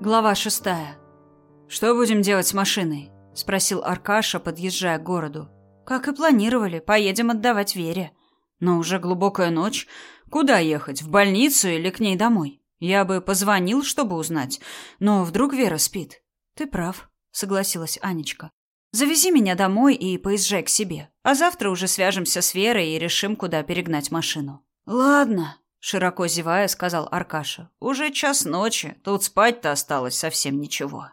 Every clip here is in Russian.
Глава шестая. «Что будем делать с машиной?» – спросил Аркаша, подъезжая к городу. «Как и планировали, поедем отдавать Вере. Но уже глубокая ночь. Куда ехать, в больницу или к ней домой? Я бы позвонил, чтобы узнать, но вдруг Вера спит». «Ты прав», – согласилась Анечка. «Завези меня домой и поезжай к себе, а завтра уже свяжемся с Верой и решим, куда перегнать машину». «Ладно», Широко зевая, сказал Аркаша. «Уже час ночи. Тут спать-то осталось совсем ничего».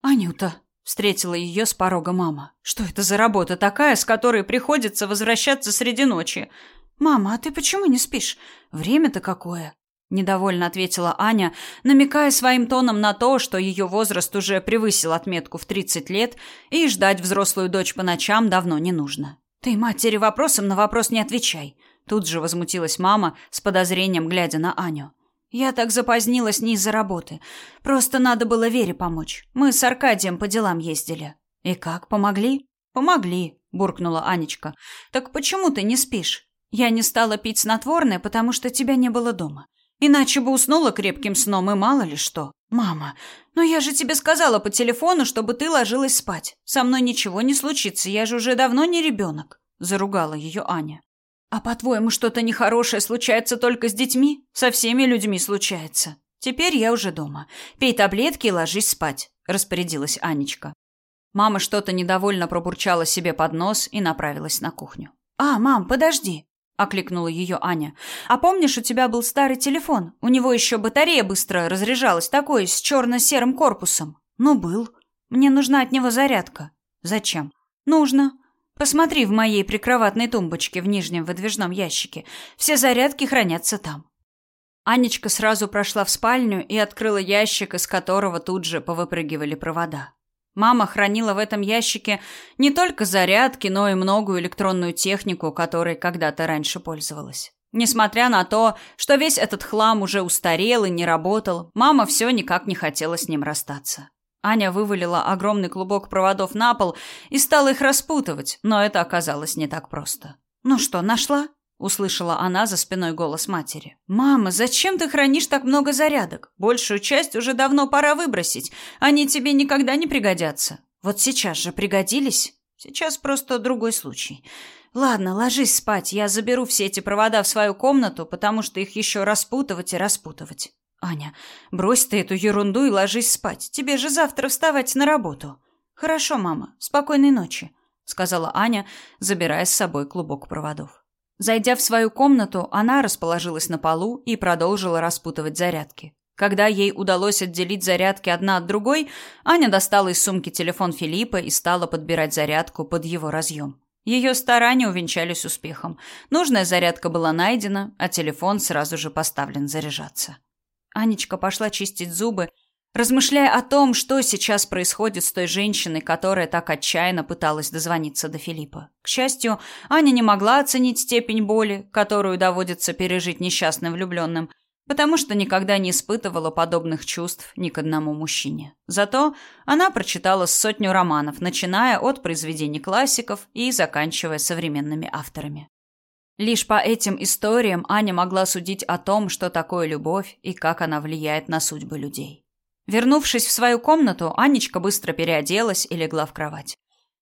«Анюта», — встретила ее с порога мама. «Что это за работа такая, с которой приходится возвращаться среди ночи?» «Мама, а ты почему не спишь? Время-то какое?» Недовольно ответила Аня, намекая своим тоном на то, что ее возраст уже превысил отметку в 30 лет, и ждать взрослую дочь по ночам давно не нужно. «Ты матери вопросом на вопрос не отвечай. Тут же возмутилась мама с подозрением, глядя на Аню. Я так запозднилась не из-за работы. Просто надо было Вере помочь. Мы с Аркадием по делам ездили. И как, помогли? Помогли, буркнула Анечка. Так почему ты не спишь? Я не стала пить снотворное, потому что тебя не было дома. Иначе бы уснула крепким сном и мало ли что. Мама, но я же тебе сказала по телефону, чтобы ты ложилась спать. Со мной ничего не случится, я же уже давно не ребенок. Заругала ее Аня. А по-твоему, что-то нехорошее случается только с детьми? Со всеми людьми случается. Теперь я уже дома. Пей таблетки и ложись спать, распорядилась Анечка. Мама что-то недовольно пробурчала себе под нос и направилась на кухню. А, мам, подожди, окликнула ее Аня. А помнишь, у тебя был старый телефон? У него еще батарея быстро разряжалась, такой с черно-серым корпусом. Ну был. Мне нужна от него зарядка. Зачем? Нужно. Посмотри в моей прикроватной тумбочке в нижнем выдвижном ящике. Все зарядки хранятся там. Анечка сразу прошла в спальню и открыла ящик, из которого тут же повыпрыгивали провода. Мама хранила в этом ящике не только зарядки, но и многую электронную технику, которой когда-то раньше пользовалась. Несмотря на то, что весь этот хлам уже устарел и не работал, мама все никак не хотела с ним расстаться. Аня вывалила огромный клубок проводов на пол и стала их распутывать, но это оказалось не так просто. «Ну что, нашла?» — услышала она за спиной голос матери. «Мама, зачем ты хранишь так много зарядок? Большую часть уже давно пора выбросить. Они тебе никогда не пригодятся. Вот сейчас же пригодились. Сейчас просто другой случай. Ладно, ложись спать, я заберу все эти провода в свою комнату, потому что их еще распутывать и распутывать». Аня, брось ты эту ерунду и ложись спать. Тебе же завтра вставать на работу. Хорошо, мама. Спокойной ночи, сказала Аня, забирая с собой клубок проводов. Зайдя в свою комнату, она расположилась на полу и продолжила распутывать зарядки. Когда ей удалось отделить зарядки одна от другой, Аня достала из сумки телефон Филиппа и стала подбирать зарядку под его разъем. Ее старания увенчались успехом. Нужная зарядка была найдена, а телефон сразу же поставлен заряжаться. Анечка пошла чистить зубы, размышляя о том, что сейчас происходит с той женщиной, которая так отчаянно пыталась дозвониться до Филиппа. К счастью, Аня не могла оценить степень боли, которую доводится пережить несчастным влюбленным, потому что никогда не испытывала подобных чувств ни к одному мужчине. Зато она прочитала сотню романов, начиная от произведений классиков и заканчивая современными авторами. Лишь по этим историям Аня могла судить о том, что такое любовь и как она влияет на судьбы людей. Вернувшись в свою комнату, Анечка быстро переоделась и легла в кровать.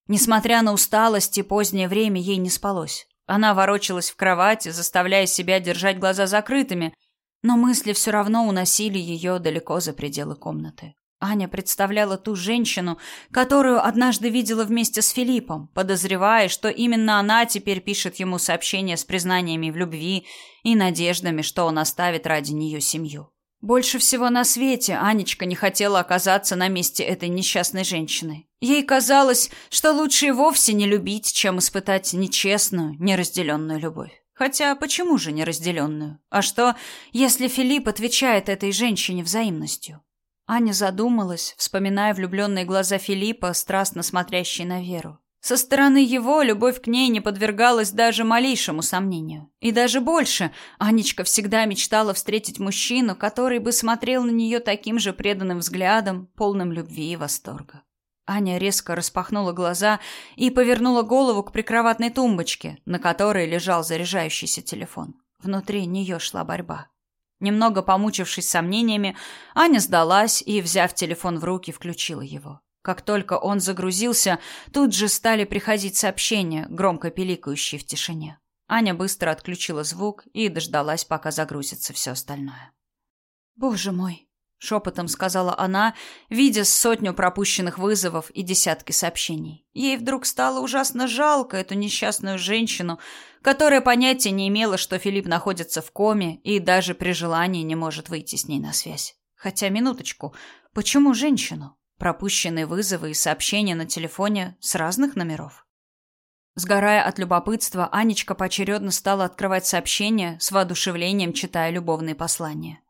Несмотря на усталость и позднее время, ей не спалось. Она ворочалась в кровати, заставляя себя держать глаза закрытыми, но мысли все равно уносили ее далеко за пределы комнаты. Аня представляла ту женщину, которую однажды видела вместе с Филиппом, подозревая, что именно она теперь пишет ему сообщения с признаниями в любви и надеждами, что он оставит ради нее семью. Больше всего на свете Анечка не хотела оказаться на месте этой несчастной женщины. Ей казалось, что лучше и вовсе не любить, чем испытать нечестную, неразделенную любовь. Хотя почему же неразделенную? А что, если Филипп отвечает этой женщине взаимностью? Аня задумалась, вспоминая влюбленные глаза Филиппа, страстно смотрящие на Веру. Со стороны его любовь к ней не подвергалась даже малейшему сомнению. И даже больше, Анечка всегда мечтала встретить мужчину, который бы смотрел на нее таким же преданным взглядом, полным любви и восторга. Аня резко распахнула глаза и повернула голову к прикроватной тумбочке, на которой лежал заряжающийся телефон. Внутри нее шла борьба. Немного помучившись сомнениями, Аня сдалась и, взяв телефон в руки, включила его. Как только он загрузился, тут же стали приходить сообщения, громко пиликающие в тишине. Аня быстро отключила звук и дождалась, пока загрузится все остальное. «Боже мой!» — шепотом сказала она, видя сотню пропущенных вызовов и десятки сообщений. Ей вдруг стало ужасно жалко эту несчастную женщину, которая понятия не имела, что Филипп находится в коме и даже при желании не может выйти с ней на связь. Хотя, минуточку, почему женщину? Пропущенные вызовы и сообщения на телефоне с разных номеров. Сгорая от любопытства, Анечка поочередно стала открывать сообщения, с воодушевлением читая любовные послания.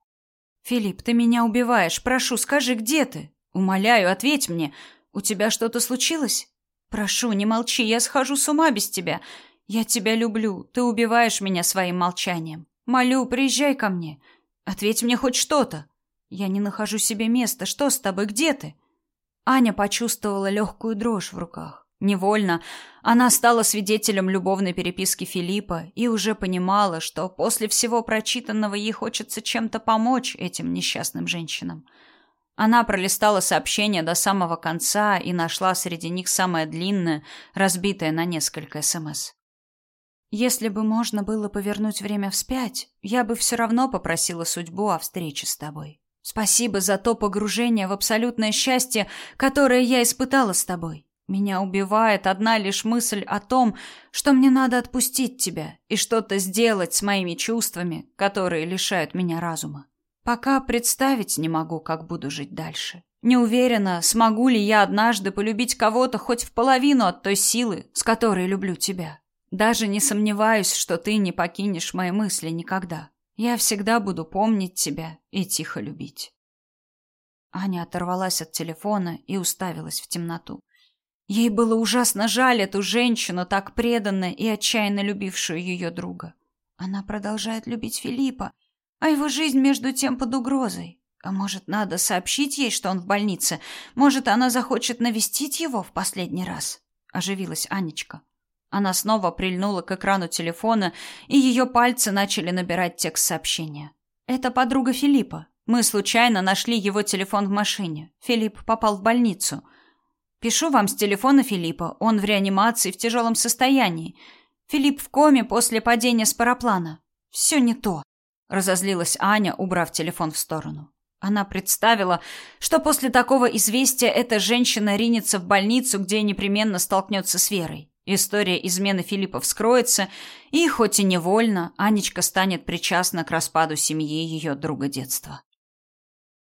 «Филипп, ты меня убиваешь. Прошу, скажи, где ты? Умоляю, ответь мне. У тебя что-то случилось? Прошу, не молчи, я схожу с ума без тебя. Я тебя люблю. Ты убиваешь меня своим молчанием. Молю, приезжай ко мне. Ответь мне хоть что-то. Я не нахожу себе места. Что с тобой? Где ты?» Аня почувствовала легкую дрожь в руках. Невольно она стала свидетелем любовной переписки Филиппа и уже понимала, что после всего прочитанного ей хочется чем-то помочь этим несчастным женщинам. Она пролистала сообщения до самого конца и нашла среди них самое длинное, разбитое на несколько СМС. «Если бы можно было повернуть время вспять, я бы все равно попросила судьбу о встрече с тобой. Спасибо за то погружение в абсолютное счастье, которое я испытала с тобой. Меня убивает одна лишь мысль о том, что мне надо отпустить тебя и что-то сделать с моими чувствами, которые лишают меня разума. Пока представить не могу, как буду жить дальше. Не уверена, смогу ли я однажды полюбить кого-то хоть в половину от той силы, с которой люблю тебя. Даже не сомневаюсь, что ты не покинешь мои мысли никогда. Я всегда буду помнить тебя и тихо любить. Аня оторвалась от телефона и уставилась в темноту. Ей было ужасно жаль эту женщину, так преданно и отчаянно любившую ее друга. Она продолжает любить Филиппа, а его жизнь между тем под угрозой. А может, надо сообщить ей, что он в больнице? Может, она захочет навестить его в последний раз? Оживилась Анечка. Она снова прильнула к экрану телефона, и ее пальцы начали набирать текст сообщения. «Это подруга Филиппа. Мы случайно нашли его телефон в машине. Филипп попал в больницу. Пишу вам с телефона Филиппа. Он в реанимации, в тяжелом состоянии. Филипп в коме после падения с параплана. Все не то», — разозлилась Аня, убрав телефон в сторону. Она представила, что после такого известия эта женщина ринется в больницу, где непременно столкнется с Верой. История измены Филиппа вскроется, и, хоть и невольно, Анечка станет причастна к распаду семьи ее друга детства.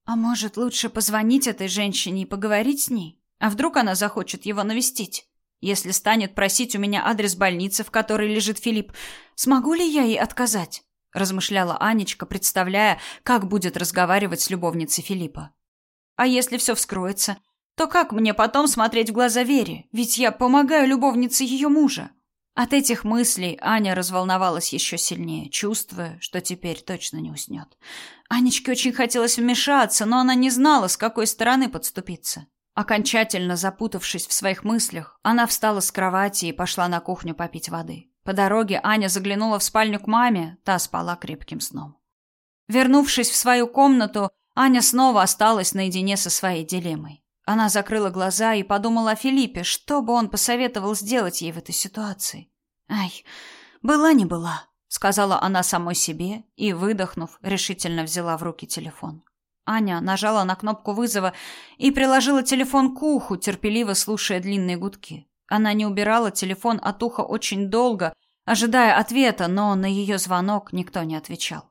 А может, лучше позвонить этой женщине и поговорить с ней? А вдруг она захочет его навестить? Если станет просить у меня адрес больницы, в которой лежит Филипп, смогу ли я ей отказать? размышляла Анечка, представляя, как будет разговаривать с любовницей Филиппа. А если все вскроется? то как мне потом смотреть в глаза Вере? Ведь я помогаю любовнице ее мужа. От этих мыслей Аня разволновалась еще сильнее, чувствуя, что теперь точно не уснет. Анечке очень хотелось вмешаться, но она не знала, с какой стороны подступиться. Окончательно запутавшись в своих мыслях, она встала с кровати и пошла на кухню попить воды. По дороге Аня заглянула в спальню к маме, та спала крепким сном. Вернувшись в свою комнату, Аня снова осталась наедине со своей дилеммой. Она закрыла глаза и подумала о Филиппе, что бы он посоветовал сделать ей в этой ситуации. «Ай, была не была», — сказала она самой себе и, выдохнув, решительно взяла в руки телефон. Аня нажала на кнопку вызова и приложила телефон к уху, терпеливо слушая длинные гудки. Она не убирала телефон от уха очень долго, ожидая ответа, но на ее звонок никто не отвечал.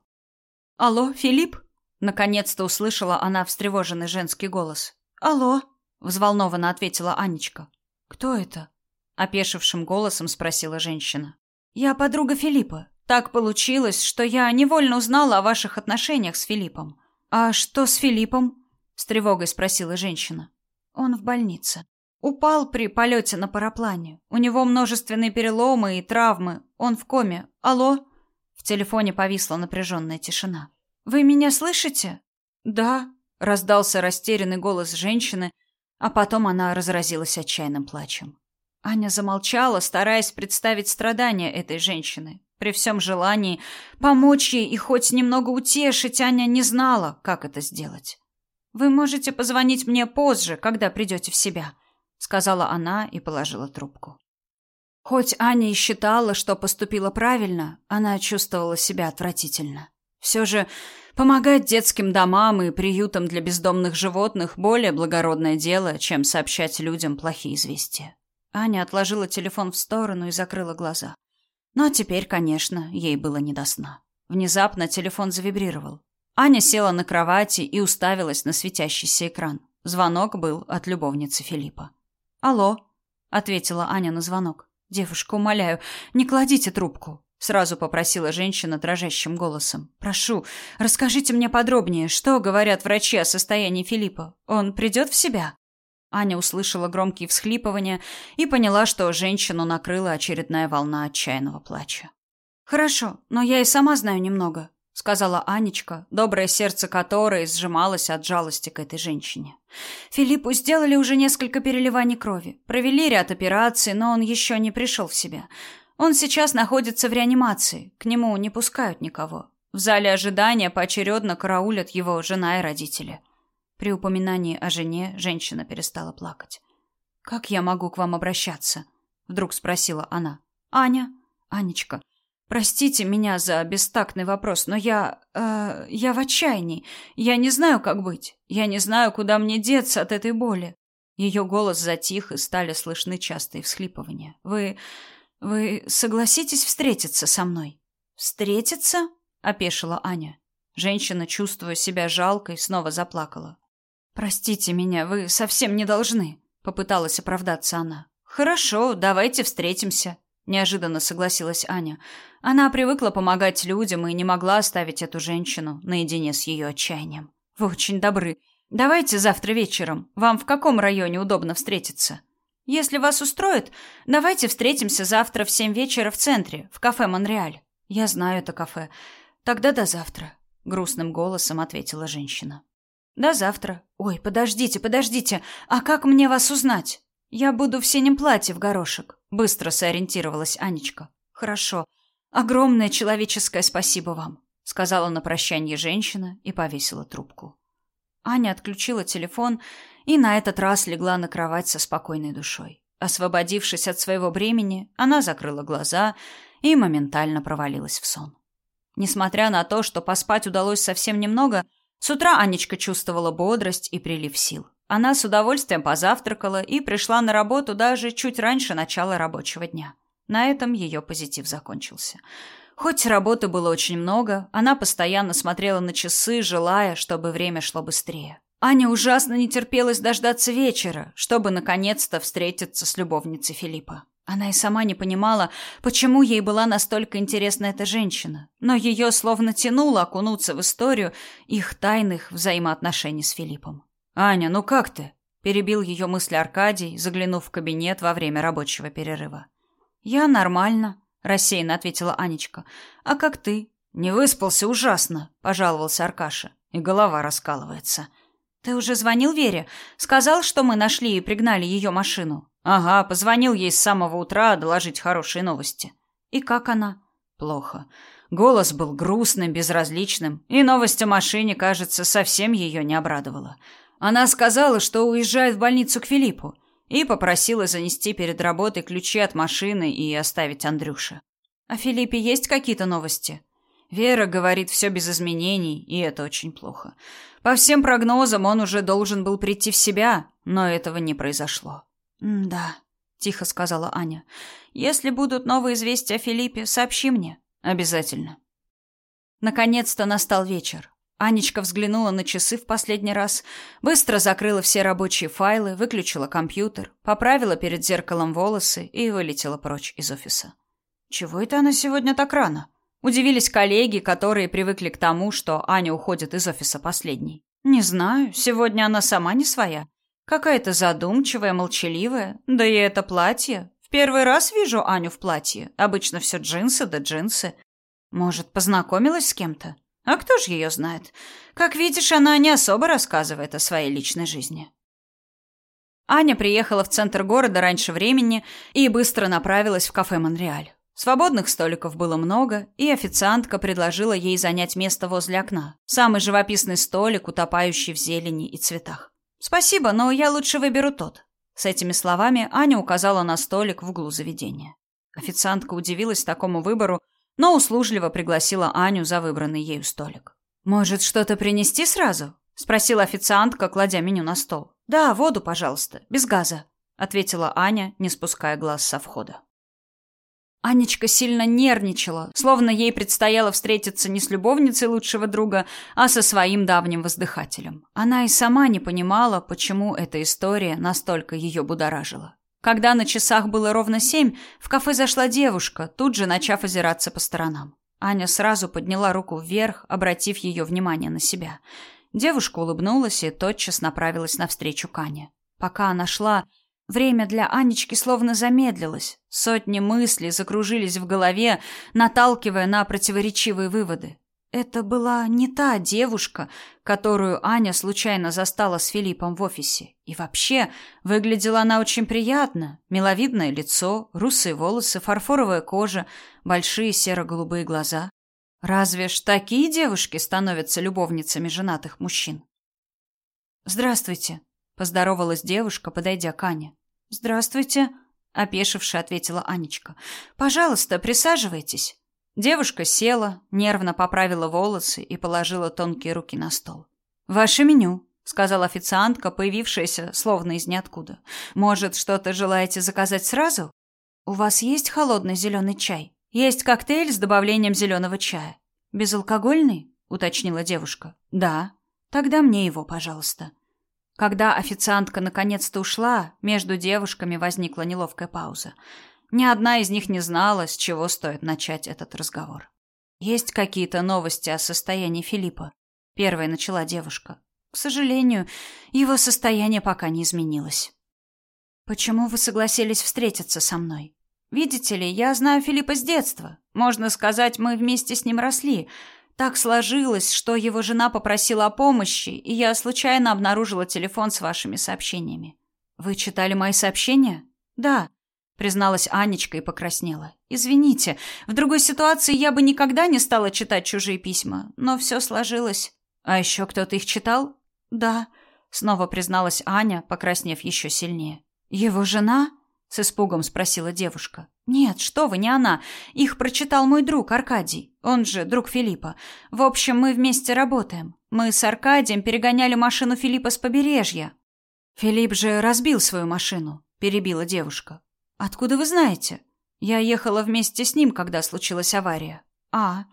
«Алло, Филипп?» Наконец-то услышала она встревоженный женский голос. «Алло», — взволнованно ответила Анечка. «Кто это?» — опешившим голосом спросила женщина. «Я подруга Филиппа. Так получилось, что я невольно узнала о ваших отношениях с Филиппом». «А что с Филиппом?» — с тревогой спросила женщина. «Он в больнице. Упал при полете на параплане. У него множественные переломы и травмы. Он в коме. Алло?» В телефоне повисла напряженная тишина. «Вы меня слышите?» «Да», Раздался растерянный голос женщины, а потом она разразилась отчаянным плачем. Аня замолчала, стараясь представить страдания этой женщины, При всем желании помочь ей и хоть немного утешить, Аня не знала, как это сделать. «Вы можете позвонить мне позже, когда придете в себя», — сказала она и положила трубку. Хоть Аня и считала, что поступила правильно, она чувствовала себя отвратительно. Все же помогать детским домам и приютам для бездомных животных более благородное дело, чем сообщать людям плохие известия. Аня отложила телефон в сторону и закрыла глаза. Но теперь, конечно, ей было не до сна. Внезапно телефон завибрировал. Аня села на кровати и уставилась на светящийся экран. Звонок был от любовницы Филиппа. «Алло», — ответила Аня на звонок. «Девушка, умоляю, не кладите трубку», — сразу попросила женщина дрожащим голосом. «Прошу, расскажите мне подробнее, что говорят врачи о состоянии Филиппа. Он придет в себя?» Аня услышала громкие всхлипывания и поняла, что женщину накрыла очередная волна отчаянного плача. «Хорошо, но я и сама знаю немного», — сказала Анечка, доброе сердце которой сжималось от жалости к этой женщине. Филиппу сделали уже несколько переливаний крови, провели ряд операций, но он еще не пришел в себя. Он сейчас находится в реанимации, к нему не пускают никого. В зале ожидания поочередно караулят его жена и родители. При упоминании о жене женщина перестала плакать. «Как я могу к вам обращаться?» — вдруг спросила она. «Аня? Анечка, Простите меня за бестактный вопрос, но я... Э, я в отчаянии. Я не знаю, как быть. Я не знаю, куда мне деться от этой боли. Ее голос затих, и стали слышны частые всхлипывания. Вы... вы согласитесь встретиться со мной? Встретиться? опешила Аня. Женщина, чувствуя себя жалкой, снова заплакала. Простите меня, вы совсем не должны, попыталась оправдаться она. Хорошо, давайте встретимся, неожиданно согласилась Аня. Она привыкла помогать людям и не могла оставить эту женщину наедине с ее отчаянием. Вы очень добры. Давайте завтра вечером. Вам в каком районе удобно встретиться? Если вас устроит, давайте встретимся завтра в семь вечера в центре, в кафе Монреаль. Я знаю это кафе. Тогда до завтра, грустным голосом ответила женщина. До завтра. Ой, подождите, подождите. А как мне вас узнать? Я буду в синем платье в горошек, быстро сориентировалась Анечка. Хорошо. Огромное человеческое спасибо вам, сказала на прощание женщина и повесила трубку. Аня отключила телефон и на этот раз легла на кровать со спокойной душой. Освободившись от своего бремени, она закрыла глаза и моментально провалилась в сон. Несмотря на то, что поспать удалось совсем немного, с утра Анечка чувствовала бодрость и прилив сил. Она с удовольствием позавтракала и пришла на работу даже чуть раньше начала рабочего дня. На этом ее позитив закончился. Хоть работы было очень много, она постоянно смотрела на часы, желая, чтобы время шло быстрее. Аня ужасно не терпелась дождаться вечера, чтобы наконец-то встретиться с любовницей Филиппа. Она и сама не понимала, почему ей была настолько интересна эта женщина, но ее словно тянуло окунуться в историю их тайных взаимоотношений с Филиппом. «Аня, ну как ты?» – перебил ее мысли Аркадий, заглянув в кабинет во время рабочего перерыва. «Я нормально», — рассеянно ответила Анечка. «А как ты?» «Не выспался ужасно», — пожаловался Аркаша. «И голова раскалывается». «Ты уже звонил Вере? Сказал, что мы нашли и пригнали ее машину?» «Ага, позвонил ей с самого утра доложить хорошие новости». «И как она?» «Плохо. Голос был грустным, безразличным, и новость о машине, кажется, совсем ее не обрадовала. Она сказала, что уезжает в больницу к Филиппу и попросила занести перед работой ключи от машины и оставить Андрюше. «О Филиппе есть какие-то новости?» Вера говорит все без изменений, и это очень плохо. По всем прогнозам он уже должен был прийти в себя, но этого не произошло. «Да», — тихо сказала Аня. «Если будут новые известия о Филиппе, сообщи мне. Обязательно». Наконец-то настал вечер. Анечка взглянула на часы в последний раз, быстро закрыла все рабочие файлы, выключила компьютер, поправила перед зеркалом волосы и вылетела прочь из офиса. Чего это она сегодня так рано? Удивились коллеги, которые привыкли к тому, что Аня уходит из офиса последней. Не знаю, сегодня она сама не своя. Какая-то задумчивая, молчаливая. Да и это платье. В первый раз вижу Аню в платье. Обычно все джинсы да джинсы. Может, познакомилась с кем-то? А кто ж ее знает? Как видишь, она не особо рассказывает о своей личной жизни. Аня приехала в центр города раньше времени и быстро направилась в кафе «Монреаль». Свободных столиков было много, и официантка предложила ей занять место возле окна. Самый живописный столик, утопающий в зелени и цветах. «Спасибо, но я лучше выберу тот». С этими словами Аня указала на столик в углу заведения. Официантка удивилась такому выбору, но услужливо пригласила Аню за выбранный ею столик. «Может, что-то принести сразу?» — спросила официантка, кладя меню на стол. «Да, воду, пожалуйста, без газа», — ответила Аня, не спуская глаз со входа. Анечка сильно нервничала, словно ей предстояло встретиться не с любовницей лучшего друга, а со своим давним воздыхателем. Она и сама не понимала, почему эта история настолько ее будоражила. Когда на часах было ровно семь, в кафе зашла девушка, тут же начав озираться по сторонам. Аня сразу подняла руку вверх, обратив ее внимание на себя. Девушка улыбнулась и тотчас направилась навстречу Кане. Пока она шла, время для Анечки словно замедлилось. Сотни мыслей закружились в голове, наталкивая на противоречивые выводы. Это была не та девушка, которую Аня случайно застала с Филиппом в офисе. И вообще, выглядела она очень приятно. Миловидное лицо, русые волосы, фарфоровая кожа, большие серо-голубые глаза. Разве ж такие девушки становятся любовницами женатых мужчин? «Здравствуйте», — поздоровалась девушка, подойдя к Ане. «Здравствуйте», — опешивши ответила Анечка. «Пожалуйста, присаживайтесь». Девушка села, нервно поправила волосы и положила тонкие руки на стол. «Ваше меню», — сказала официантка, появившаяся словно из ниоткуда. «Может, что-то желаете заказать сразу? У вас есть холодный зеленый чай? Есть коктейль с добавлением зеленого чая. Безалкогольный?» — уточнила девушка. «Да. Тогда мне его, пожалуйста». Когда официантка наконец-то ушла, между девушками возникла неловкая пауза. Ни одна из них не знала, с чего стоит начать этот разговор. Есть какие-то новости о состоянии Филиппа? Первая начала девушка. К сожалению, его состояние пока не изменилось. Почему вы согласились встретиться со мной? Видите ли, я знаю Филиппа с детства. Можно сказать, мы вместе с ним росли. Так сложилось, что его жена попросила о помощи, и я случайно обнаружила телефон с вашими сообщениями. Вы читали мои сообщения? Да призналась Анечка и покраснела. Извините, в другой ситуации я бы никогда не стала читать чужие письма, но все сложилось. А еще кто-то их читал? Да, снова призналась Аня, покраснев еще сильнее. Его жена? С испугом спросила девушка. Нет, что вы, не она. Их прочитал мой друг Аркадий. Он же друг Филиппа. В общем, мы вместе работаем. Мы с Аркадием перегоняли машину Филиппа с побережья. Филипп же разбил свою машину, перебила девушка. Откуда вы знаете? Я ехала вместе с ним, когда случилась авария. А,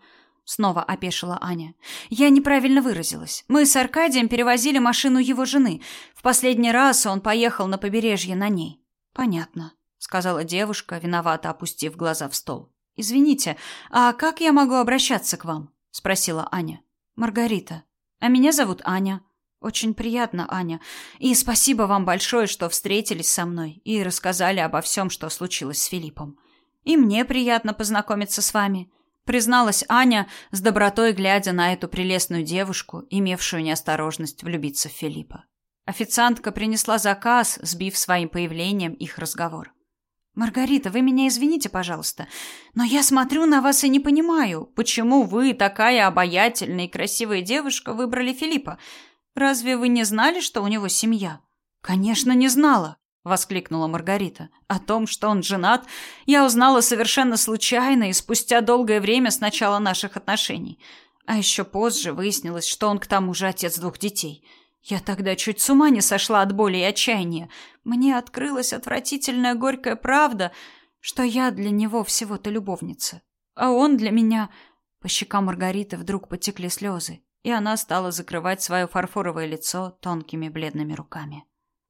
снова опешила Аня. Я неправильно выразилась. Мы с Аркадием перевозили машину его жены. В последний раз он поехал на побережье на ней. Понятно, сказала девушка, виновато опустив глаза в стол. Извините, а как я могу обращаться к вам? спросила Аня. Маргарита. А меня зовут Аня. Очень приятно, Аня. И спасибо вам большое, что встретились со мной и рассказали обо всем, что случилось с Филиппом. И мне приятно познакомиться с вами, призналась Аня, с добротой глядя на эту прелестную девушку, имевшую неосторожность влюбиться в Филиппа. Официантка принесла заказ, сбив своим появлением их разговор. Маргарита, вы меня извините, пожалуйста, но я смотрю на вас и не понимаю, почему вы, такая обаятельная и красивая девушка, выбрали Филиппа. Разве вы не знали, что у него семья? Конечно, не знала, воскликнула Маргарита. О том, что он женат, я узнала совершенно случайно и спустя долгое время с начала наших отношений. А еще позже выяснилось, что он к тому же отец двух детей. Я тогда чуть с ума не сошла от боли и отчаяния. Мне открылась отвратительная горькая правда, что я для него всего-то любовница, а он для меня. По щекам Маргариты вдруг потекли слезы и она стала закрывать свое фарфоровое лицо тонкими бледными руками.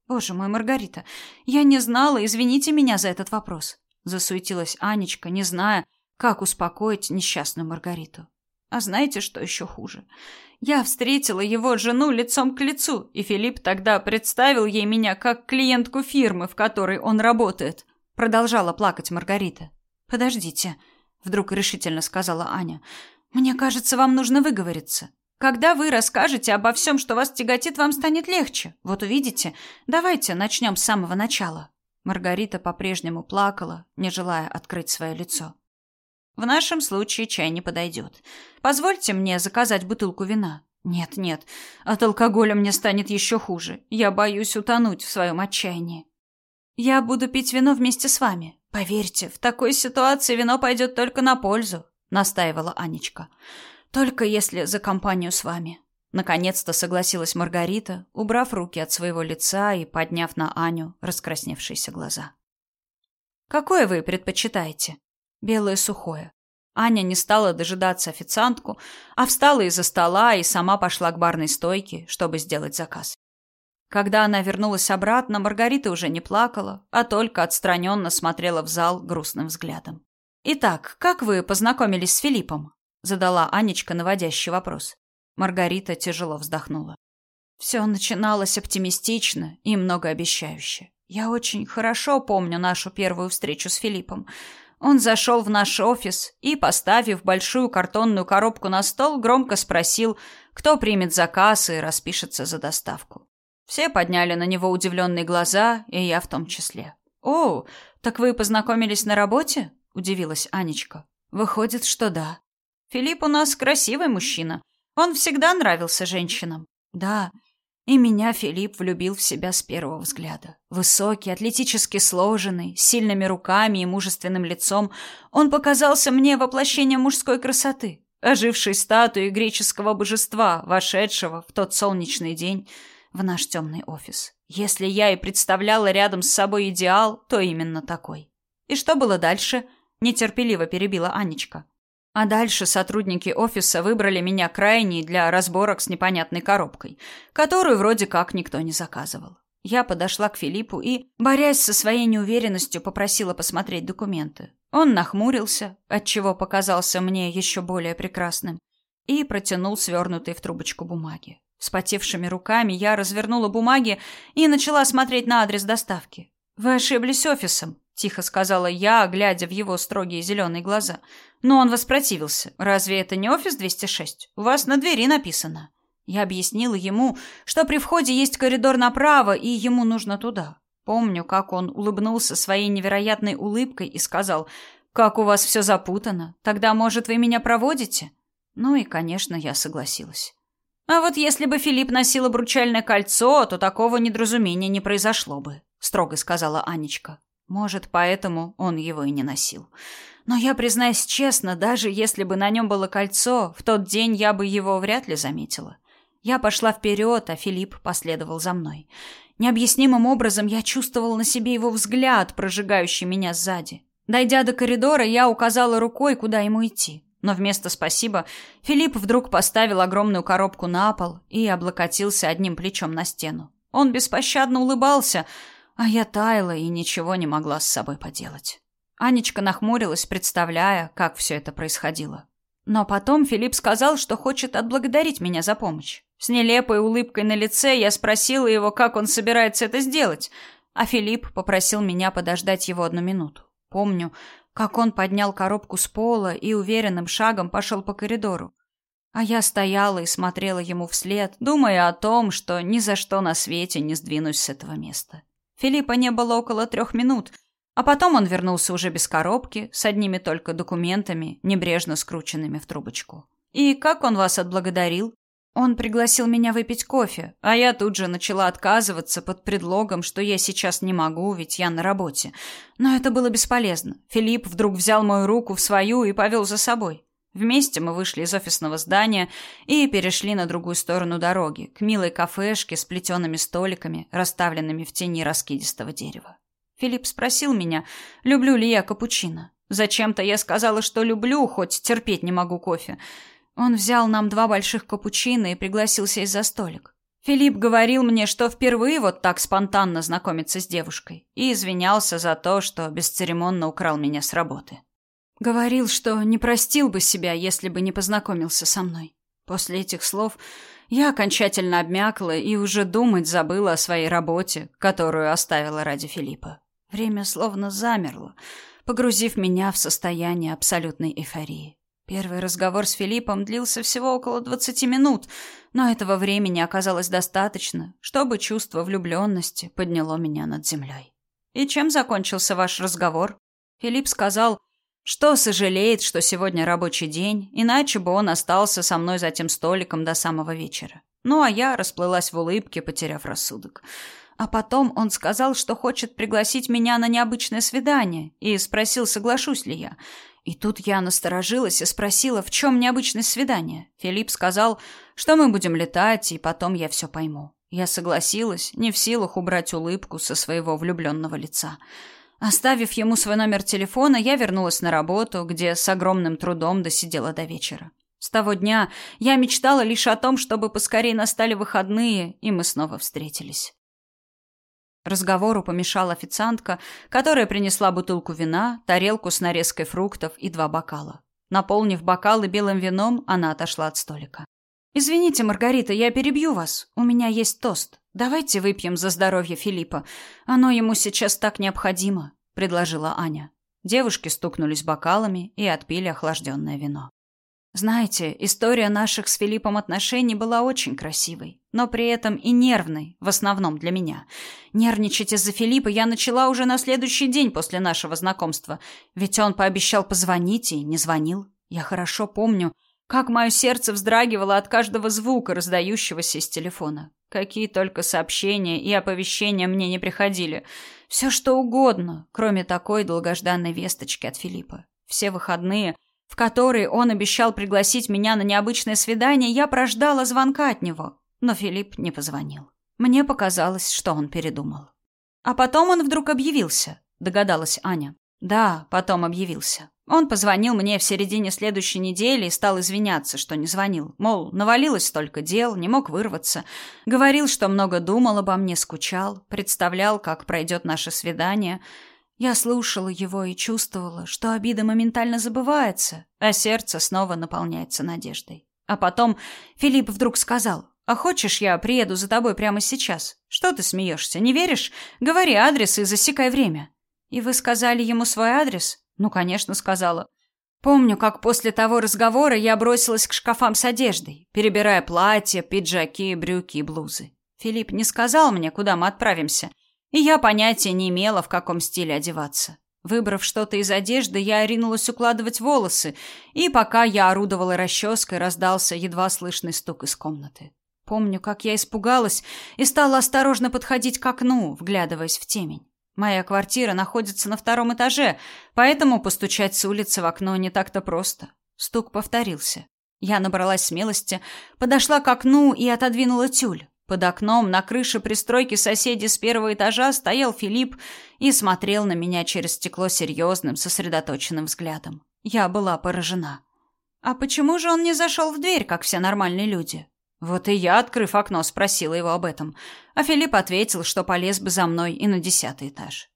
Боже мой, Маргарита, я не знала, извините меня за этот вопрос, засуетилась Анечка, не зная, как успокоить несчастную Маргариту. А знаете, что еще хуже? Я встретила его жену лицом к лицу, и Филипп тогда представил ей меня как клиентку фирмы, в которой он работает. Продолжала плакать Маргарита. Подождите, вдруг решительно сказала Аня. Мне кажется, вам нужно выговориться. Когда вы расскажете обо всем, что вас тяготит, вам станет легче. Вот увидите. Давайте начнем с самого начала. Маргарита по-прежнему плакала, не желая открыть свое лицо. В нашем случае чай не подойдет. Позвольте мне заказать бутылку вина. Нет, нет, от алкоголя мне станет еще хуже. Я боюсь утонуть в своем отчаянии. Я буду пить вино вместе с вами. Поверьте, в такой ситуации вино пойдет только на пользу, настаивала Анечка. Только если за компанию с вами. Наконец-то согласилась Маргарита, убрав руки от своего лица и подняв на Аню раскрасневшиеся глаза. Какое вы предпочитаете? Белое сухое. Аня не стала дожидаться официантку, а встала из-за стола и сама пошла к барной стойке, чтобы сделать заказ. Когда она вернулась обратно, Маргарита уже не плакала, а только отстраненно смотрела в зал грустным взглядом. «Итак, как вы познакомились с Филиппом?» — задала Анечка наводящий вопрос. Маргарита тяжело вздохнула. Все начиналось оптимистично и многообещающе. Я очень хорошо помню нашу первую встречу с Филиппом. Он зашел в наш офис и, поставив большую картонную коробку на стол, громко спросил, кто примет заказ и распишется за доставку. Все подняли на него удивленные глаза, и я в том числе. «О, так вы познакомились на работе?» – удивилась Анечка. «Выходит, что да. Филипп у нас красивый мужчина. Он всегда нравился женщинам. Да, и меня Филипп влюбил в себя с первого взгляда. Высокий, атлетически сложенный, с сильными руками и мужественным лицом, он показался мне воплощением мужской красоты, ожившей статуей греческого божества, вошедшего в тот солнечный день в наш темный офис. Если я и представляла рядом с собой идеал, то именно такой. И что было дальше? Нетерпеливо перебила Анечка. А дальше сотрудники офиса выбрали меня крайней для разборок с непонятной коробкой, которую вроде как никто не заказывал. Я подошла к Филиппу и, борясь со своей неуверенностью, попросила посмотреть документы. Он нахмурился, отчего показался мне еще более прекрасным, и протянул свернутые в трубочку бумаги. Вспотевшими руками я развернула бумаги и начала смотреть на адрес доставки. «Вы ошиблись офисом», — тихо сказала я, глядя в его строгие зеленые глаза. Но он воспротивился. «Разве это не офис 206? У вас на двери написано». Я объяснила ему, что при входе есть коридор направо, и ему нужно туда. Помню, как он улыбнулся своей невероятной улыбкой и сказал, «Как у вас все запутано. Тогда, может, вы меня проводите?» Ну и, конечно, я согласилась. А вот если бы Филипп носил обручальное кольцо, то такого недоразумения не произошло бы, строго сказала Анечка. Может, поэтому он его и не носил. Но я признаюсь честно, даже если бы на нем было кольцо, в тот день я бы его вряд ли заметила. Я пошла вперед, а Филипп последовал за мной. Необъяснимым образом я чувствовал на себе его взгляд, прожигающий меня сзади. Дойдя до коридора, я указала рукой, куда ему идти. Но вместо «спасибо» Филипп вдруг поставил огромную коробку на пол и облокотился одним плечом на стену. Он беспощадно улыбался, а я таяла и ничего не могла с собой поделать. Анечка нахмурилась, представляя, как все это происходило. Но потом Филипп сказал, что хочет отблагодарить меня за помощь. С нелепой улыбкой на лице я спросила его, как он собирается это сделать, а Филипп попросил меня подождать его одну минуту. Помню, как он поднял коробку с пола и уверенным шагом пошел по коридору. А я стояла и смотрела ему вслед, думая о том, что ни за что на свете не сдвинусь с этого места. Филиппа не было около трех минут, а потом он вернулся уже без коробки, с одними только документами, небрежно скрученными в трубочку. «И как он вас отблагодарил?» Он пригласил меня выпить кофе, а я тут же начала отказываться под предлогом, что я сейчас не могу, ведь я на работе. Но это было бесполезно. Филипп вдруг взял мою руку в свою и повел за собой. Вместе мы вышли из офисного здания и перешли на другую сторону дороги, к милой кафешке с плетеными столиками, расставленными в тени раскидистого дерева. Филипп спросил меня, люблю ли я капучино. Зачем-то я сказала, что люблю, хоть терпеть не могу кофе. Он взял нам два больших капучино и пригласил сесть за столик. Филипп говорил мне, что впервые вот так спонтанно знакомится с девушкой, и извинялся за то, что бесцеремонно украл меня с работы. Говорил, что не простил бы себя, если бы не познакомился со мной. После этих слов я окончательно обмякла и уже думать забыла о своей работе, которую оставила ради Филиппа. Время словно замерло, погрузив меня в состояние абсолютной эйфории. Первый разговор с Филиппом длился всего около двадцати минут, но этого времени оказалось достаточно, чтобы чувство влюбленности подняло меня над землей. «И чем закончился ваш разговор?» Филипп сказал, Что сожалеет, что сегодня рабочий день, иначе бы он остался со мной за тем столиком до самого вечера. Ну, а я расплылась в улыбке, потеряв рассудок. А потом он сказал, что хочет пригласить меня на необычное свидание, и спросил, соглашусь ли я. И тут я насторожилась и спросила, в чем необычное свидание. Филипп сказал, что мы будем летать, и потом я все пойму. Я согласилась, не в силах убрать улыбку со своего влюбленного лица. Оставив ему свой номер телефона, я вернулась на работу, где с огромным трудом досидела до вечера. С того дня я мечтала лишь о том, чтобы поскорее настали выходные, и мы снова встретились. Разговору помешала официантка, которая принесла бутылку вина, тарелку с нарезкой фруктов и два бокала. Наполнив бокалы белым вином, она отошла от столика. «Извините, Маргарита, я перебью вас. У меня есть тост. Давайте выпьем за здоровье Филиппа. Оно ему сейчас так необходимо», — предложила Аня. Девушки стукнулись бокалами и отпили охлажденное вино. Знаете, история наших с Филиппом отношений была очень красивой, но при этом и нервной, в основном для меня. Нервничать из-за Филиппа я начала уже на следующий день после нашего знакомства, ведь он пообещал позвонить и не звонил. Я хорошо помню, как мое сердце вздрагивало от каждого звука, раздающегося из телефона. Какие только сообщения и оповещения мне не приходили. Все что угодно, кроме такой долгожданной весточки от Филиппа. Все выходные, в которые он обещал пригласить меня на необычное свидание, я прождала звонка от него. Но Филипп не позвонил. Мне показалось, что он передумал. А потом он вдруг объявился, догадалась Аня. Да, потом объявился. Он позвонил мне в середине следующей недели и стал извиняться, что не звонил. Мол, навалилось столько дел, не мог вырваться. Говорил, что много думал обо мне, скучал, представлял, как пройдет наше свидание. Я слушала его и чувствовала, что обида моментально забывается, а сердце снова наполняется надеждой. А потом Филипп вдруг сказал, «А хочешь, я приеду за тобой прямо сейчас? Что ты смеешься, не веришь? Говори адрес и засекай время». «И вы сказали ему свой адрес?» «Ну, конечно, сказала». Помню, как после того разговора я бросилась к шкафам с одеждой, перебирая платья, пиджаки, брюки и блузы. Филипп не сказал мне, куда мы отправимся, и я понятия не имела, в каком стиле одеваться. Выбрав что-то из одежды, я ринулась укладывать волосы, и пока я орудовала расческой, раздался едва слышный стук из комнаты. Помню, как я испугалась и стала осторожно подходить к окну, вглядываясь в темень. Моя квартира находится на втором этаже, поэтому постучать с улицы в окно не так-то просто. Стук повторился. Я набралась смелости, подошла к окну и отодвинула тюль. Под окном на крыше пристройки соседей с первого этажа стоял Филипп и смотрел на меня через стекло серьезным, сосредоточенным взглядом. Я была поражена. А почему же он не зашел в дверь, как все нормальные люди? Вот и я, открыв окно, спросила его об этом, а Филипп ответил, что полез бы за мной и на десятый этаж.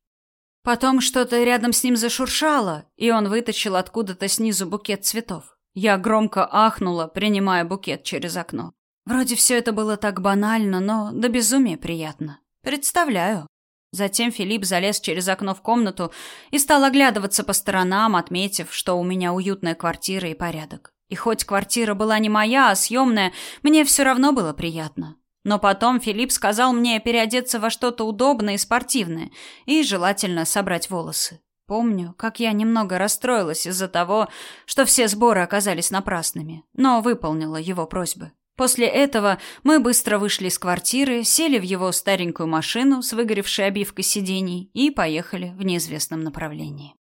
Потом что-то рядом с ним зашуршало, и он вытащил откуда-то снизу букет цветов. Я громко ахнула, принимая букет через окно. Вроде все это было так банально, но до безумия приятно. Представляю. Затем Филипп залез через окно в комнату и стал оглядываться по сторонам, отметив, что у меня уютная квартира и порядок. И хоть квартира была не моя, а съемная, мне все равно было приятно. Но потом Филипп сказал мне переодеться во что-то удобное и спортивное, и желательно собрать волосы. Помню, как я немного расстроилась из-за того, что все сборы оказались напрасными, но выполнила его просьбы. После этого мы быстро вышли из квартиры, сели в его старенькую машину с выгоревшей обивкой сидений и поехали в неизвестном направлении.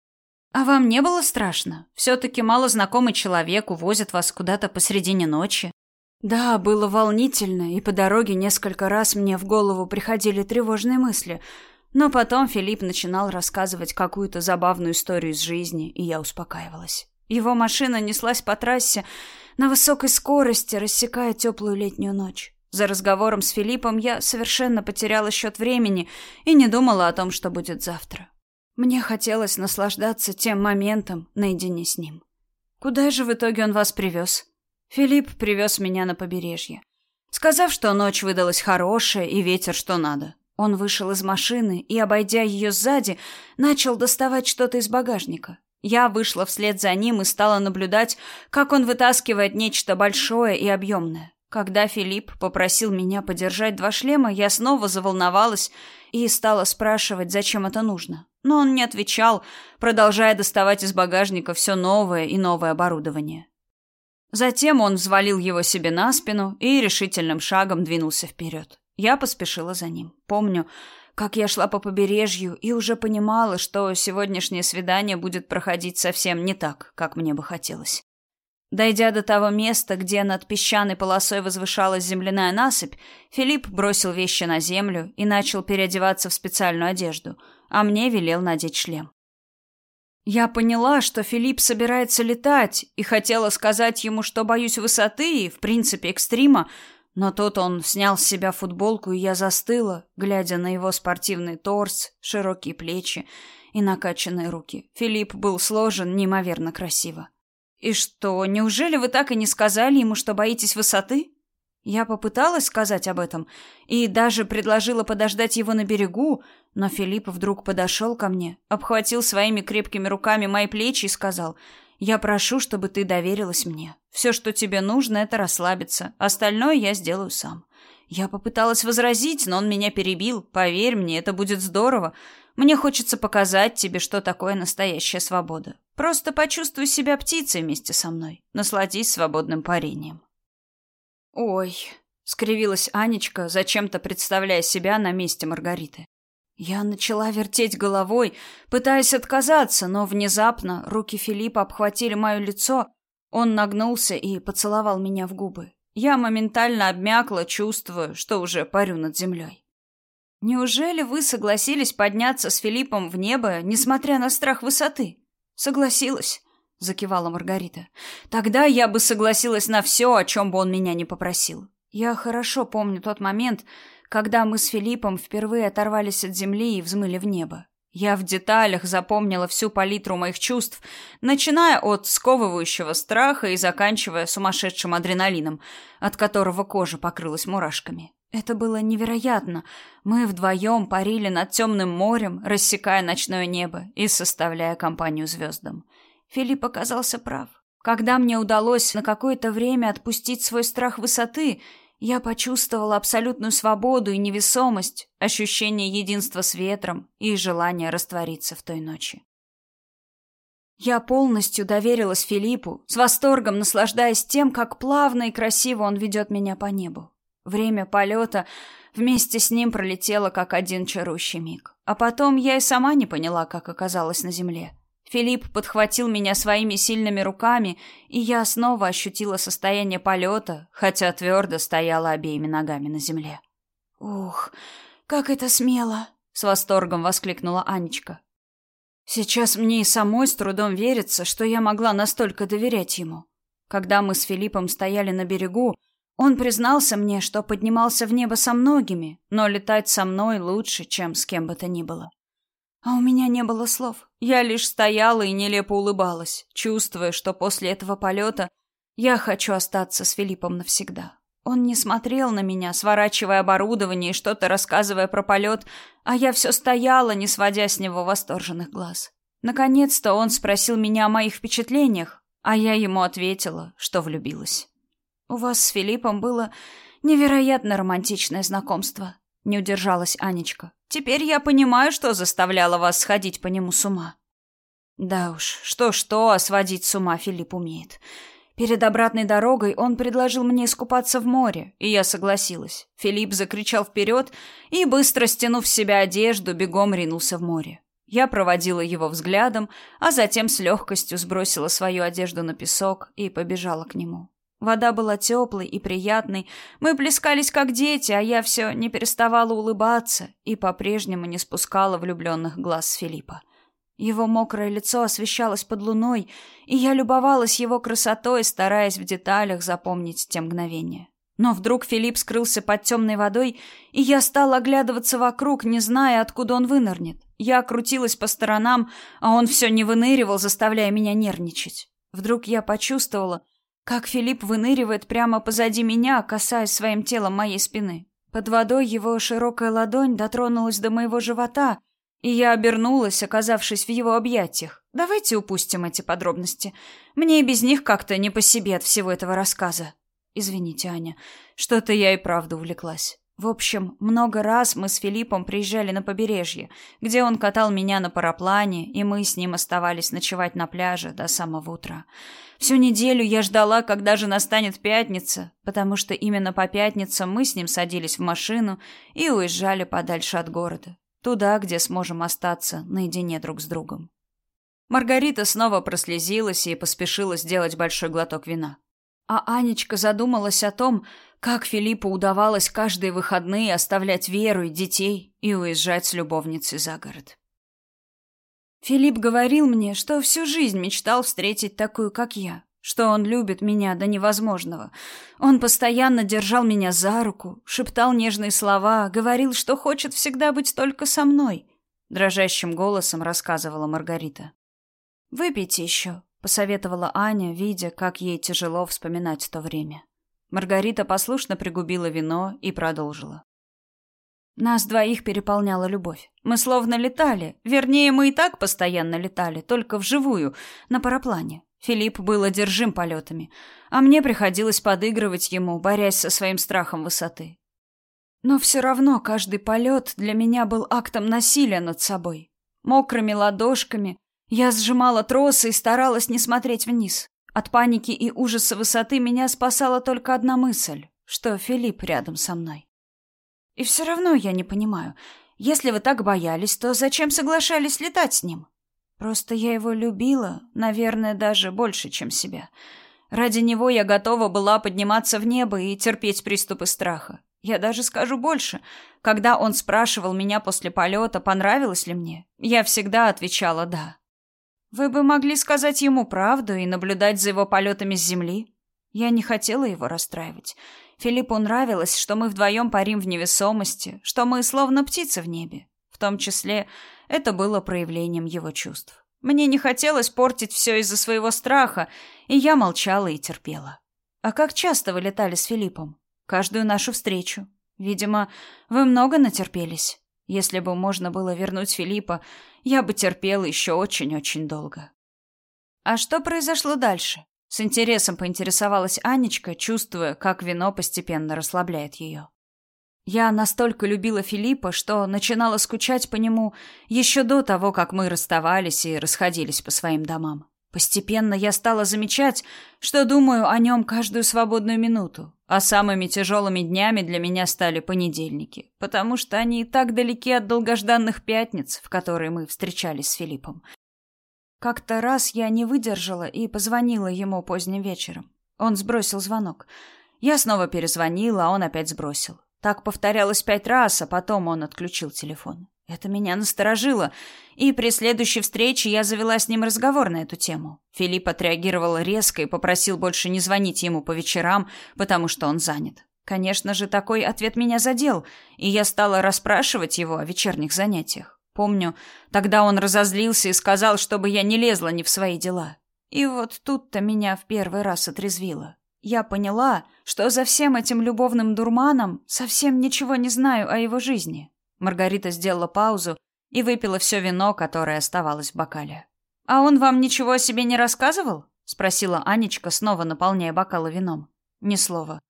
«А вам не было страшно? Все-таки малознакомый человек увозит вас куда-то посредине ночи». Да, было волнительно, и по дороге несколько раз мне в голову приходили тревожные мысли. Но потом Филипп начинал рассказывать какую-то забавную историю из жизни, и я успокаивалась. Его машина неслась по трассе на высокой скорости, рассекая теплую летнюю ночь. За разговором с Филиппом я совершенно потеряла счет времени и не думала о том, что будет завтра. Мне хотелось наслаждаться тем моментом наедине с ним. Куда же в итоге он вас привез? Филипп привез меня на побережье. Сказав, что ночь выдалась хорошая и ветер что надо. Он вышел из машины и, обойдя ее сзади, начал доставать что-то из багажника. Я вышла вслед за ним и стала наблюдать, как он вытаскивает нечто большое и объемное. Когда Филипп попросил меня подержать два шлема, я снова заволновалась и стала спрашивать, зачем это нужно. Но он не отвечал, продолжая доставать из багажника все новое и новое оборудование. Затем он взвалил его себе на спину и решительным шагом двинулся вперед. Я поспешила за ним. Помню, как я шла по побережью и уже понимала, что сегодняшнее свидание будет проходить совсем не так, как мне бы хотелось. Дойдя до того места, где над песчаной полосой возвышалась земляная насыпь, Филипп бросил вещи на землю и начал переодеваться в специальную одежду, а мне велел надеть шлем. Я поняла, что Филипп собирается летать, и хотела сказать ему, что боюсь высоты и, в принципе, экстрима, но тут он снял с себя футболку, и я застыла, глядя на его спортивный торс, широкие плечи и накачанные руки. Филипп был сложен неимоверно красиво. «И что, неужели вы так и не сказали ему, что боитесь высоты?» Я попыталась сказать об этом и даже предложила подождать его на берегу, но Филипп вдруг подошел ко мне, обхватил своими крепкими руками мои плечи и сказал, «Я прошу, чтобы ты доверилась мне. Все, что тебе нужно, это расслабиться. Остальное я сделаю сам». Я попыталась возразить, но он меня перебил. «Поверь мне, это будет здорово. Мне хочется показать тебе, что такое настоящая свобода. Просто почувствуй себя птицей вместе со мной. Насладись свободным парением». «Ой», — скривилась Анечка, зачем-то представляя себя на месте Маргариты. Я начала вертеть головой, пытаясь отказаться, но внезапно руки Филиппа обхватили мое лицо, он нагнулся и поцеловал меня в губы. Я моментально обмякла, чувствуя, что уже парю над землей. «Неужели вы согласились подняться с Филиппом в небо, несмотря на страх высоты?» «Согласилась», — закивала Маргарита. «Тогда я бы согласилась на все, о чем бы он меня не попросил. Я хорошо помню тот момент, когда мы с Филиппом впервые оторвались от земли и взмыли в небо. Я в деталях запомнила всю палитру моих чувств, начиная от сковывающего страха и заканчивая сумасшедшим адреналином, от которого кожа покрылась мурашками. Это было невероятно. Мы вдвоем парили над темным морем, рассекая ночное небо и составляя компанию звездам. Филипп оказался прав. Когда мне удалось на какое-то время отпустить свой страх высоты, я почувствовала абсолютную свободу и невесомость, ощущение единства с ветром и желание раствориться в той ночи. Я полностью доверилась Филиппу, с восторгом наслаждаясь тем, как плавно и красиво он ведет меня по небу. Время полета вместе с ним пролетело как один чарующий миг. А потом я и сама не поняла, как оказалась на земле. Филипп подхватил меня своими сильными руками, и я снова ощутила состояние полета, хотя твердо стояла обеими ногами на земле. «Ух, как это смело!» — с восторгом воскликнула Анечка. «Сейчас мне и самой с трудом верится, что я могла настолько доверять ему. Когда мы с Филиппом стояли на берегу, он признался мне, что поднимался в небо со многими, но летать со мной лучше, чем с кем бы то ни было. А у меня не было слов. Я лишь стояла и нелепо улыбалась, чувствуя, что после этого полета я хочу остаться с Филиппом навсегда. Он не смотрел на меня, сворачивая оборудование и что-то рассказывая про полет, а я все стояла, не сводя с него восторженных глаз. Наконец-то он спросил меня о моих впечатлениях, а я ему ответила, что влюбилась. «У вас с Филиппом было невероятно романтичное знакомство», — не удержалась Анечка. Теперь я понимаю, что заставляло вас сходить по нему с ума. Да уж, что-что, а сводить с ума Филипп умеет. Перед обратной дорогой он предложил мне искупаться в море, и я согласилась. Филипп закричал вперед и, быстро стянув с себя одежду, бегом ринулся в море. Я проводила его взглядом, а затем с легкостью сбросила свою одежду на песок и побежала к нему. Вода была теплой и приятной. Мы плескались как дети, а я все не переставала улыбаться и по-прежнему не спускала влюбленных глаз с Филиппа. Его мокрое лицо освещалось под луной, и я любовалась его красотой, стараясь в деталях запомнить те мгновения. Но вдруг Филипп скрылся под темной водой, и я стала оглядываться вокруг, не зная, откуда он вынырнет. Я крутилась по сторонам, а он все не выныривал, заставляя меня нервничать. Вдруг я почувствовала, как Филипп выныривает прямо позади меня, касаясь своим телом моей спины. Под водой его широкая ладонь дотронулась до моего живота, и я обернулась, оказавшись в его объятиях. Давайте упустим эти подробности. Мне и без них как-то не по себе от всего этого рассказа. Извините, Аня, что-то я и правда увлеклась. В общем, много раз мы с Филиппом приезжали на побережье, где он катал меня на параплане, и мы с ним оставались ночевать на пляже до самого утра. Всю неделю я ждала, когда же настанет пятница, потому что именно по пятницам мы с ним садились в машину и уезжали подальше от города, туда, где сможем остаться наедине друг с другом. Маргарита снова прослезилась и поспешила сделать большой глоток вина. А Анечка задумалась о том, как Филиппу удавалось каждые выходные оставлять Веру и детей и уезжать с любовницей за город. Филипп говорил мне, что всю жизнь мечтал встретить такую, как я, что он любит меня до невозможного. Он постоянно держал меня за руку, шептал нежные слова, говорил, что хочет всегда быть только со мной, дрожащим голосом рассказывала Маргарита. Выпейте еще, посоветовала Аня, видя, как ей тяжело вспоминать то время. Маргарита послушно пригубила вино и продолжила. Нас двоих переполняла любовь. Мы словно летали. Вернее, мы и так постоянно летали, только вживую, на параплане. Филипп был одержим полетами, а мне приходилось подыгрывать ему, борясь со своим страхом высоты. Но все равно каждый полет для меня был актом насилия над собой. Мокрыми ладошками я сжимала тросы и старалась не смотреть вниз. От паники и ужаса высоты меня спасала только одна мысль, что Филипп рядом со мной. И все равно я не понимаю, если вы так боялись, то зачем соглашались летать с ним? Просто я его любила, наверное, даже больше, чем себя. Ради него я готова была подниматься в небо и терпеть приступы страха. Я даже скажу больше. Когда он спрашивал меня после полета, понравилось ли мне, я всегда отвечала «да». Вы бы могли сказать ему правду и наблюдать за его полетами с земли. Я не хотела его расстраивать. Филиппу нравилось, что мы вдвоем парим в невесомости, что мы словно птицы в небе. В том числе это было проявлением его чувств. Мне не хотелось портить все из-за своего страха, и я молчала и терпела. А как часто вы летали с Филиппом? Каждую нашу встречу. Видимо, вы много натерпелись. Если бы можно было вернуть Филиппа, я бы терпела еще очень-очень долго. А что произошло дальше? С интересом поинтересовалась Анечка, чувствуя, как вино постепенно расслабляет ее. Я настолько любила Филиппа, что начинала скучать по нему еще до того, как мы расставались и расходились по своим домам. Постепенно я стала замечать, что думаю о нем каждую свободную минуту, а самыми тяжелыми днями для меня стали понедельники, потому что они так далеки от долгожданных пятниц, в которые мы встречались с Филиппом. Как-то раз я не выдержала и позвонила ему поздним вечером. Он сбросил звонок. Я снова перезвонила, а он опять сбросил. Так повторялось пять раз, а потом он отключил телефон. Это меня насторожило, и при следующей встрече я завела с ним разговор на эту тему. Филипп отреагировал резко и попросил больше не звонить ему по вечерам, потому что он занят. Конечно же, такой ответ меня задел, и я стала расспрашивать его о вечерних занятиях. Помню, тогда он разозлился и сказал, чтобы я не лезла ни в свои дела. И вот тут-то меня в первый раз отрезвило. Я поняла, что за всем этим любовным дурманом совсем ничего не знаю о его жизни. Маргарита сделала паузу и выпила все вино, которое оставалось в бокале. «А он вам ничего о себе не рассказывал?» — спросила Анечка, снова наполняя бокалы вином. «Ни слова.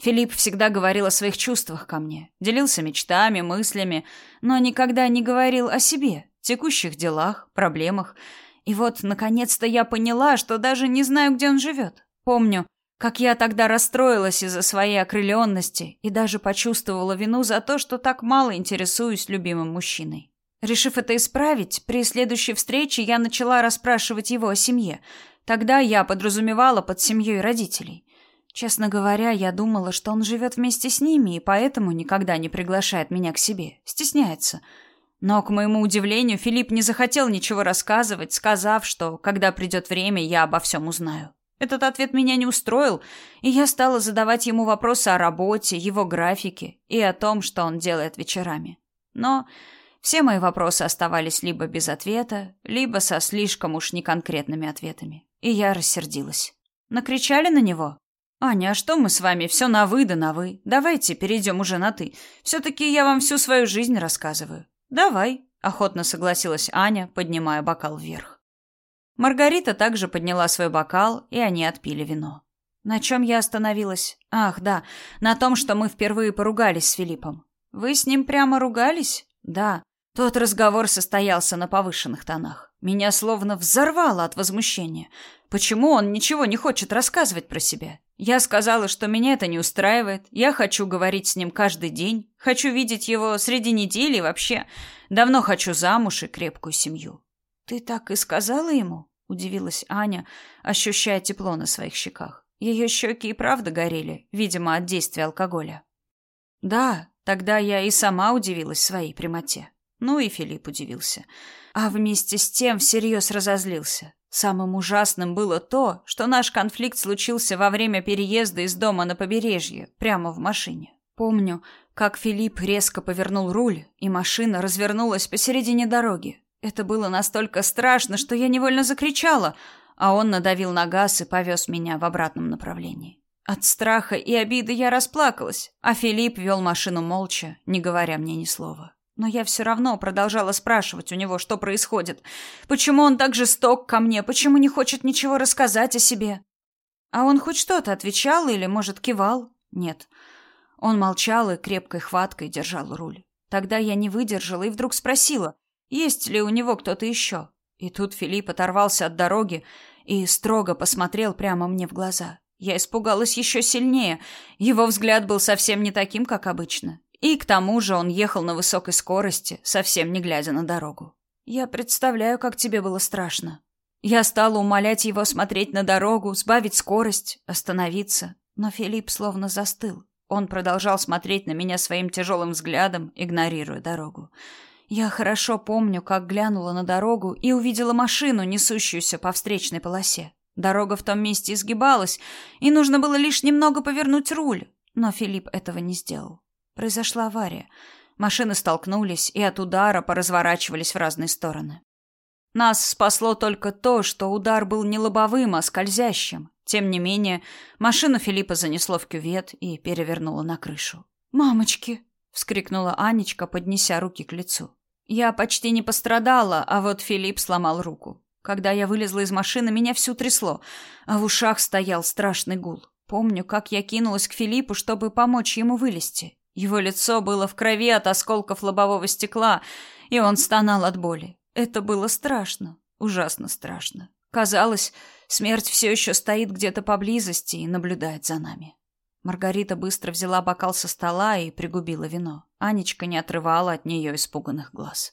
Филипп всегда говорил о своих чувствах ко мне, делился мечтами, мыслями, но никогда не говорил о себе, текущих делах, проблемах. И вот, наконец-то, я поняла, что даже не знаю, где он живет. Помню, как я тогда расстроилась из-за своей окрыленности и даже почувствовала вину за то, что так мало интересуюсь любимым мужчиной. Решив это исправить, при следующей встрече я начала расспрашивать его о семье. Тогда я подразумевала под семьей родителей. Честно говоря, я думала, что он живет вместе с ними и поэтому никогда не приглашает меня к себе, стесняется. Но, к моему удивлению, Филипп не захотел ничего рассказывать, сказав, что, когда придет время, я обо всем узнаю. Этот ответ меня не устроил, и я стала задавать ему вопросы о работе, его графике и о том, что он делает вечерами. Но все мои вопросы оставались либо без ответа, либо со слишком уж неконкретными ответами. И я рассердилась. Накричали на него? «Аня, а что мы с вами все на «вы» да на «вы»? Давайте перейдем уже на «ты». Все-таки я вам всю свою жизнь рассказываю». «Давай», — охотно согласилась Аня, поднимая бокал вверх. Маргарита также подняла свой бокал, и они отпили вино. На чем я остановилась? Ах, да, на том, что мы впервые поругались с Филиппом. Вы с ним прямо ругались? Да. Тот разговор состоялся на повышенных тонах. Меня словно взорвало от возмущения. Почему он ничего не хочет рассказывать про себя? Я сказала, что меня это не устраивает. Я хочу говорить с ним каждый день. Хочу видеть его среди недели и вообще. Давно хочу замуж и крепкую семью. Ты так и сказала ему? Удивилась Аня, ощущая тепло на своих щеках. Ее щеки и правда горели, видимо, от действия алкоголя. Да, тогда я и сама удивилась своей прямоте. Ну и Филипп удивился. А вместе с тем всерьез разозлился. Самым ужасным было то, что наш конфликт случился во время переезда из дома на побережье, прямо в машине. Помню, как Филипп резко повернул руль, и машина развернулась посередине дороги. Это было настолько страшно, что я невольно закричала, а он надавил на газ и повез меня в обратном направлении. От страха и обиды я расплакалась, а Филипп вел машину молча, не говоря мне ни слова. Но я все равно продолжала спрашивать у него, что происходит. Почему он так жесток ко мне? Почему не хочет ничего рассказать о себе? А он хоть что-то отвечал или, может, кивал? Нет. Он молчал и крепкой хваткой держал руль. Тогда я не выдержала и вдруг спросила, есть ли у него кто-то еще. И тут Филипп оторвался от дороги и строго посмотрел прямо мне в глаза. Я испугалась еще сильнее. Его взгляд был совсем не таким, как обычно. И к тому же он ехал на высокой скорости, совсем не глядя на дорогу. Я представляю, как тебе было страшно. Я стала умолять его смотреть на дорогу, сбавить скорость, остановиться, но Филипп словно застыл. Он продолжал смотреть на меня своим тяжелым взглядом, игнорируя дорогу. Я хорошо помню, как глянула на дорогу и увидела машину, несущуюся по встречной полосе. Дорога в том месте изгибалась, и нужно было лишь немного повернуть руль, но Филипп этого не сделал. Произошла авария. Машины столкнулись и от удара поразворачивались в разные стороны. Нас спасло только то, что удар был не лобовым, а скользящим. Тем не менее, машину Филиппа занесло в кювет и перевернуло на крышу. «Мамочки!» — вскрикнула Анечка, поднеся руки к лицу. Я почти не пострадала, а вот Филипп сломал руку. Когда я вылезла из машины, меня всю трясло, а в ушах стоял страшный гул. Помню, как я кинулась к Филиппу, чтобы помочь ему вылезти. Его лицо было в крови от осколков лобового стекла, и он стонал от боли. Это было страшно, ужасно страшно. Казалось, смерть все еще стоит где-то поблизости и наблюдает за нами. Маргарита быстро взяла бокал со стола и пригубила вино. Анечка не отрывала от нее испуганных глаз.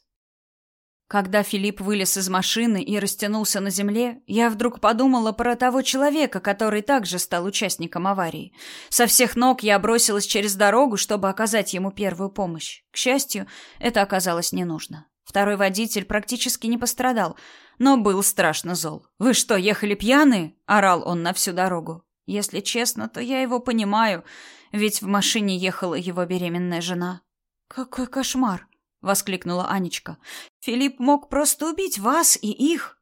Когда Филипп вылез из машины и растянулся на земле, я вдруг подумала про того человека, который также стал участником аварии. Со всех ног я бросилась через дорогу, чтобы оказать ему первую помощь. К счастью, это оказалось не нужно. Второй водитель практически не пострадал, но был страшно зол. «Вы что, ехали пьяные?» – орал он на всю дорогу. Если честно, то я его понимаю, ведь в машине ехала его беременная жена. Какой кошмар, воскликнула Анечка. Филипп мог просто убить вас и их.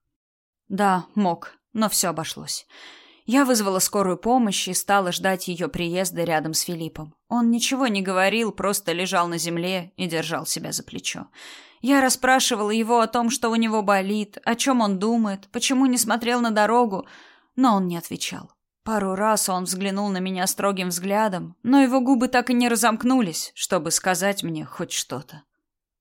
Да, мог, но все обошлось. Я вызвала скорую помощь и стала ждать ее приезда рядом с Филиппом. Он ничего не говорил, просто лежал на земле и держал себя за плечо. Я расспрашивала его о том, что у него болит, о чем он думает, почему не смотрел на дорогу, но он не отвечал. Пару раз он взглянул на меня строгим взглядом, но его губы так и не разомкнулись, чтобы сказать мне хоть что-то.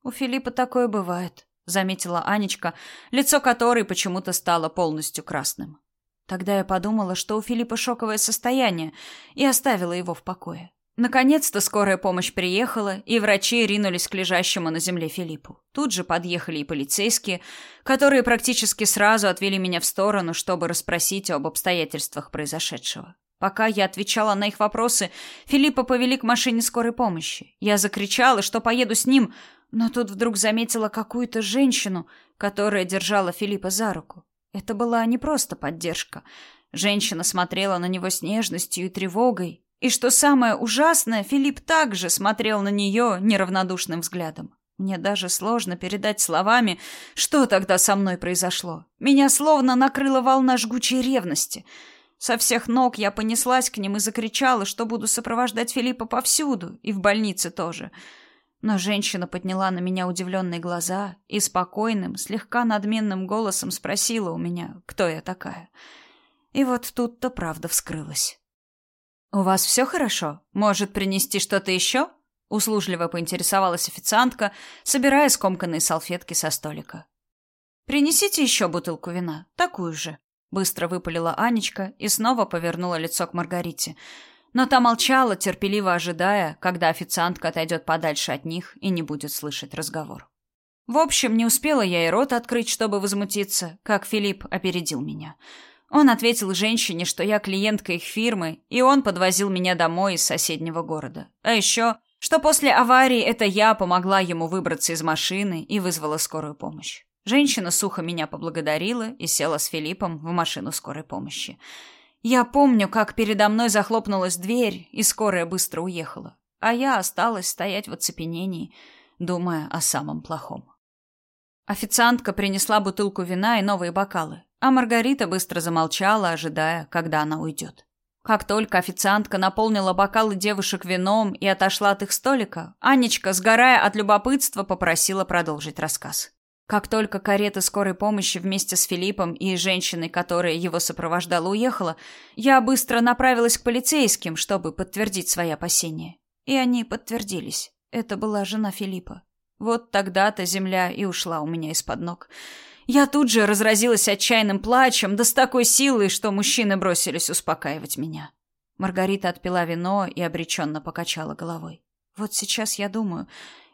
У Филиппа такое бывает, заметила Анечка, лицо которой почему-то стало полностью красным. Тогда я подумала, что у Филиппа шоковое состояние, и оставила его в покое. Наконец-то скорая помощь приехала, и врачи ринулись к лежащему на земле Филиппу. Тут же подъехали и полицейские, которые практически сразу отвели меня в сторону, чтобы расспросить об обстоятельствах произошедшего. Пока я отвечала на их вопросы, Филиппа повели к машине скорой помощи. Я закричала, что поеду с ним, но тут вдруг заметила какую-то женщину, которая держала Филиппа за руку. Это была не просто поддержка. Женщина смотрела на него с нежностью и тревогой, и что самое ужасное, Филипп также смотрел на нее неравнодушным взглядом. Мне даже сложно передать словами, что тогда со мной произошло. Меня словно накрыла волна жгучей ревности. Со всех ног я понеслась к ним и закричала, что буду сопровождать Филиппа повсюду, и в больнице тоже. Но женщина подняла на меня удивленные глаза и спокойным, слегка надменным голосом спросила у меня, кто я такая. И вот тут-то правда вскрылась. «У вас все хорошо? Может, принести что-то еще?» Услужливо поинтересовалась официантка, собирая скомканные салфетки со столика. «Принесите еще бутылку вина, такую же», — быстро выпалила Анечка и снова повернула лицо к Маргарите. Но та молчала, терпеливо ожидая, когда официантка отойдет подальше от них и не будет слышать разговор. В общем, не успела я и рот открыть, чтобы возмутиться, как Филипп опередил меня. Он ответил женщине, что я клиентка их фирмы, и он подвозил меня домой из соседнего города. А еще, что после аварии это я помогла ему выбраться из машины и вызвала скорую помощь. Женщина сухо меня поблагодарила и села с Филиппом в машину скорой помощи. Я помню, как передо мной захлопнулась дверь, и скорая быстро уехала. А я осталась стоять в оцепенении, думая о самом плохом. Официантка принесла бутылку вина и новые бокалы, а Маргарита быстро замолчала, ожидая, когда она уйдет. Как только официантка наполнила бокалы девушек вином и отошла от их столика, Анечка, сгорая от любопытства, попросила продолжить рассказ. Как только карета скорой помощи вместе с Филиппом и женщиной, которая его сопровождала, уехала, я быстро направилась к полицейским, чтобы подтвердить свои опасения. И они подтвердились. Это была жена Филиппа. Вот тогда-то земля и ушла у меня из-под ног. Я тут же разразилась отчаянным плачем, да с такой силой, что мужчины бросились успокаивать меня. Маргарита отпила вино и обреченно покачала головой. Вот сейчас я думаю,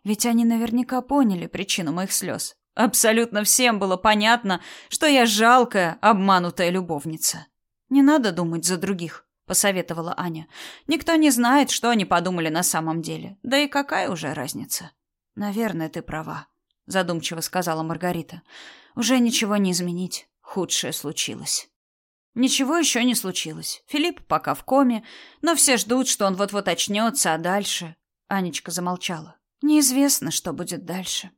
ведь они наверняка поняли причину моих слез. Абсолютно всем было понятно, что я жалкая, обманутая любовница. Не надо думать за других, посоветовала Аня. Никто не знает, что они подумали на самом деле. Да и какая уже разница? Наверное, ты права, задумчиво сказала Маргарита. Уже ничего не изменить. Худшее случилось. Ничего еще не случилось. Филипп пока в коме, но все ждут, что он вот-вот очнется, а дальше... Анечка замолчала. Неизвестно, что будет дальше.